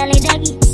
belly doggy.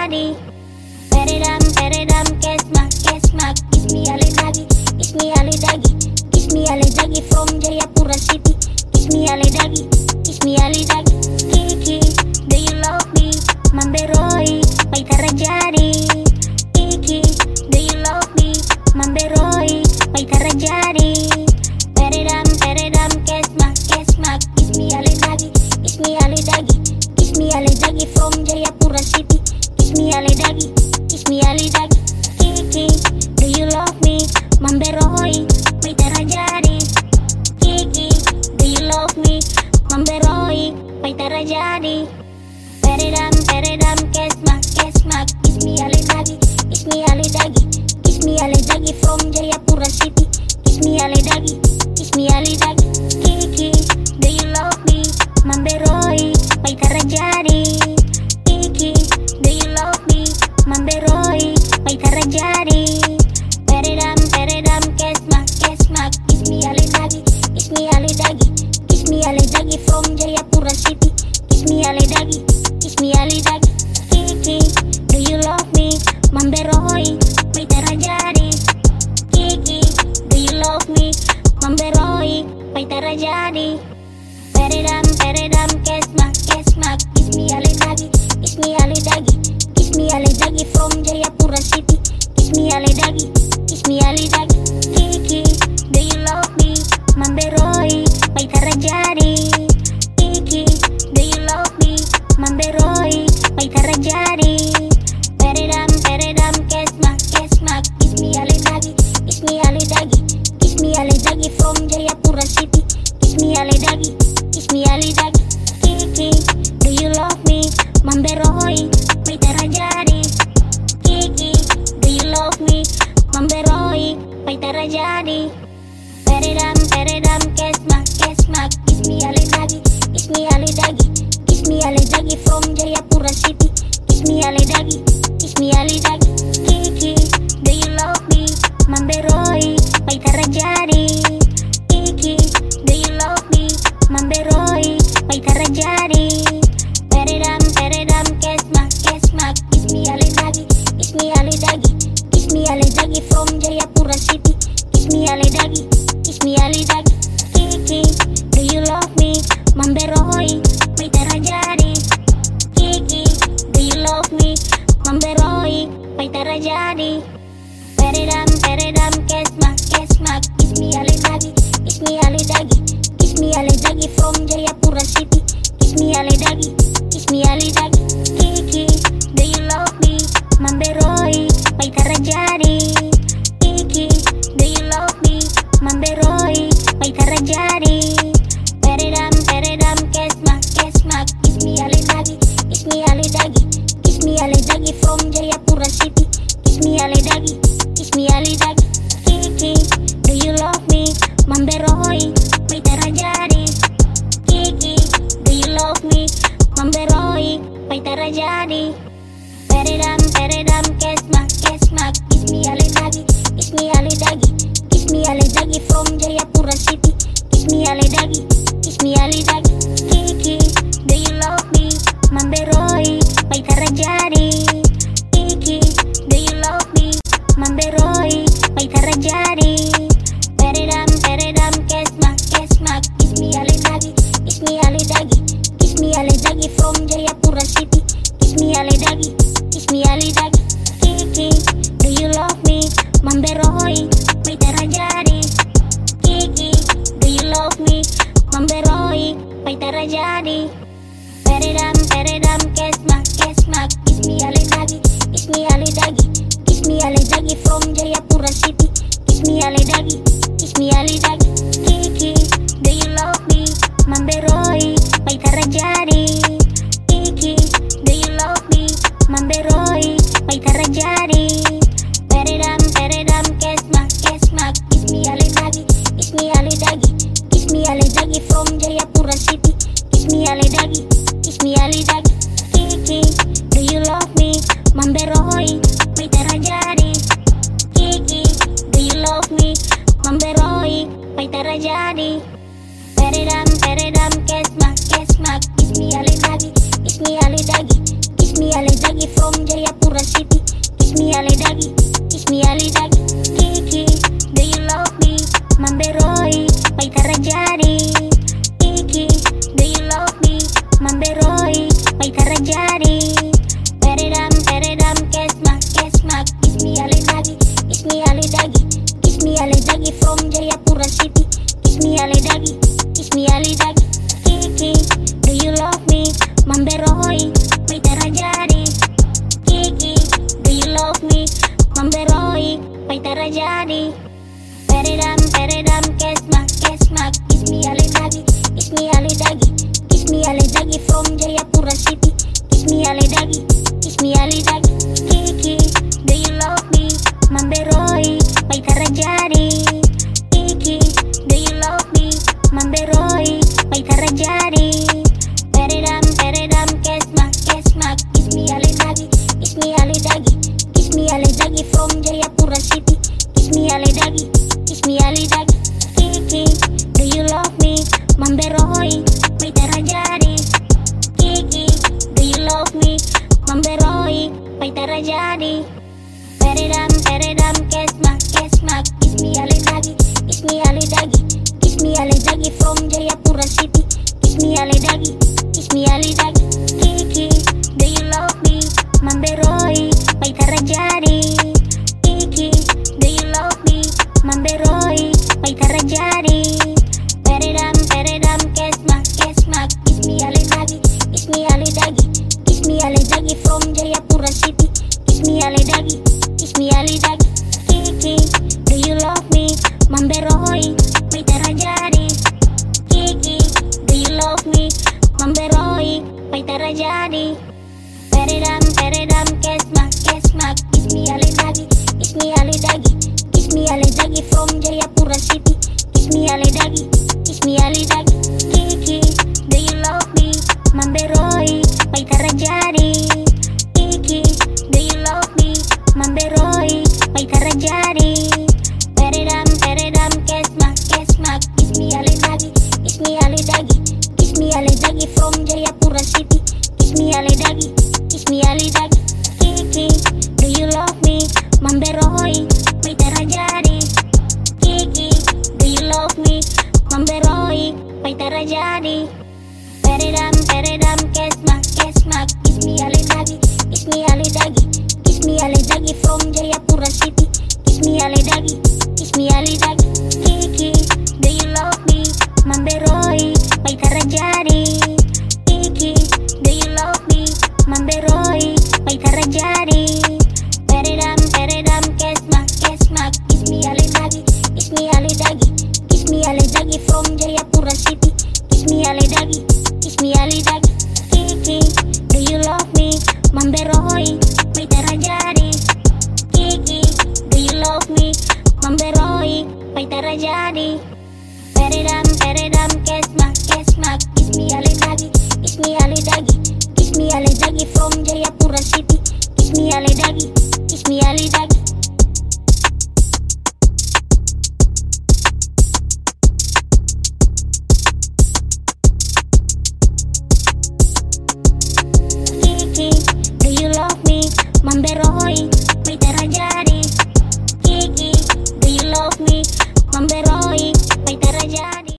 body. Wet it up, wet it up, kiss my, kiss my, kiss me a little doggy, kiss me a little doggy, kiss me a little doggy from Jayapura city, kiss me a little doggy, kiss me a little doggy. Terjadi Peredam, peredam, kesmak, kesmak Ismi ale dagi, ismi dagi Ismi ale dagi from Jayapura city Ismi dagi, ismi ale dagi Kiki, do you love me? Mamberoi, me? Mamberoi, pai terjadi Kiki, do you love me? Mamberoi, pai terjadi Peredam, peredam, kesmak, kesmak Ismi ale dagi, ismi ale dagi Ismi ale dagi from Jayapura Ale dagi, ismi ale dagi Kiki, do you love me? Mamberoi, pai terjadi Kiki, do you love me? Mamberoi, pai terjadi Peredam, peredam, kesmak, kesmak Ismi ale dagi, ismi ale dagi Ismi ale dagi from Jayapura city Ismi ale dagi, ismi ale dagi Jadi Peredam, peredam, kesma, kesma Kiss me a little doggy, kiss me a little doggy. Kiss me a little doggy from Jayapura city. Kiss me a little doggy, kiss me a little doggy. Kiki, do you love me? Mambe Roy, Paita Rajari jadi Peredam, peredam, kesma, kesma Kiss me a little kiss me a little Kiss me a little doggy from Jayapura city. Kiss me a little doggy, kiss me a little Mamberro hoy. me, I like mir alle Dagi, ich mir Dagi. Kiki, do you love me? Mamberoi, mit der Rajari. Kiki, do you love me? Mamberoi, mit der Rajari. Peredam, peredam, kesma, kesma, kiss me ali Dagi, kiss me alle Dagi. Kiss me Dagi from Jayapura City. Kiss me alle Dagi, kiss me Dagi. memberoi Pai terjadi Peredam, peredam, kesmak, kesmak Ismi Aledagi, Ismi Aledagi Ismi Aledagi from Jayapura City Ismi Aledagi, Ismi Aledagi Kiki, do you love me? Memberoi, Pai terjadi body. Pet it up, pet it up, kiss my, kiss my, kiss me a little doggy, kiss me a little doggy, kiss me a little doggy from Jayapura city. Kiss me a little doggy, kiss me a little doggy.